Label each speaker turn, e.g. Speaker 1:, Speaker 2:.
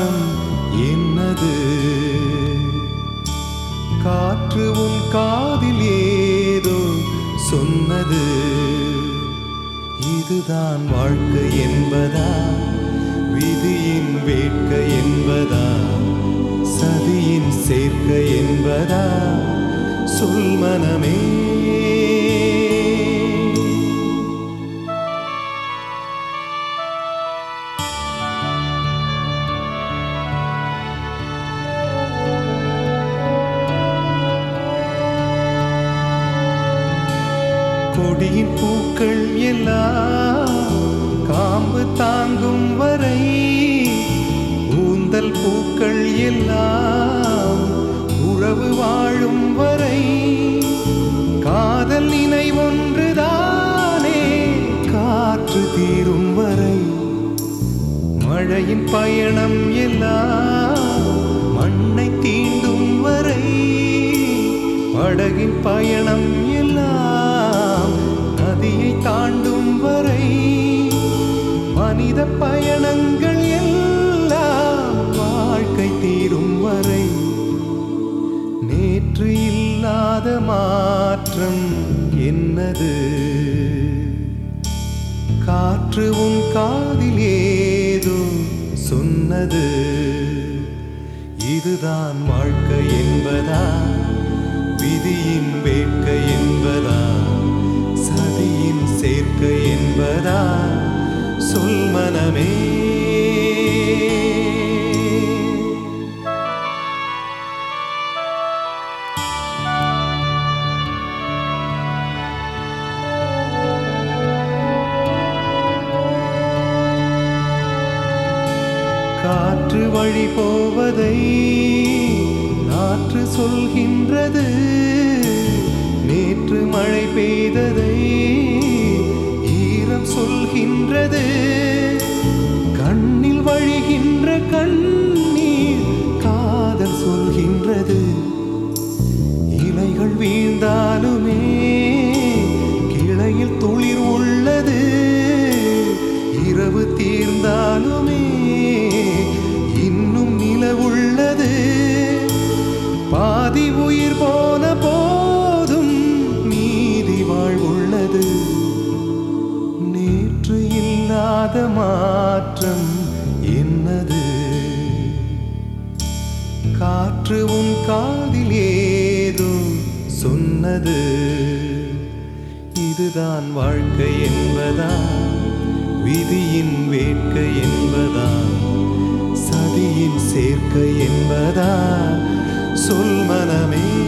Speaker 1: மாற்றம் என்னது? காற்று உன் காதில் ஏதோ சொன்னது. இதுதான் வாழ்க்கை என்பதா? விதியின் வேட்கை என்பதா? சதியின் சேர்க்கை என்பதா? சொல் மனமே கொடியின் பூக்கள் எல்லாம் காம்பு தாங்கும் வரை ஊந்தல் பூக்கள் எல்லாம் உறவு வாழும் வரை காதல் நினைவொன்றுதானே காற்று தீரும் வரை. மழையின் பயணம் எல்லாம் மண்ணை தீண்டும் வரை. படகின் பயணம் எல்லாம் மனித பயணங்கள் எல்லாம் வாழ்க்கை தீரும் வரை. நேற்று இல்லாத மாற்றம் என்னது? காற்று உன் காதில் ஏதோ சொன்னது. இதுதான் வாழ்க்கை என்பதா? விதியின் வேட்கை என்பதா? சதியின் சேர்க்கை என்பதா? சொல் மனமே. காற்று வழி போவதை நாற்று சொல்கின்றது. நேற்று மழை பெய்ததை வேதம் சொல்கின்றது. கண்ணில் வழிகின்ற கண்ணீர் காதல் சொல்கின்றது. இலைகள் வீழ்ந்தாலும் மாற்றம் என்னது? காற்று உன் காதில் ஏதோ சொன்னது. இதுதான் வாழ்க்கை என்பதா? விதியின் வேட்கை என்பதா? சதியின் சேர்க்கை என்பதா? சொல் மனமே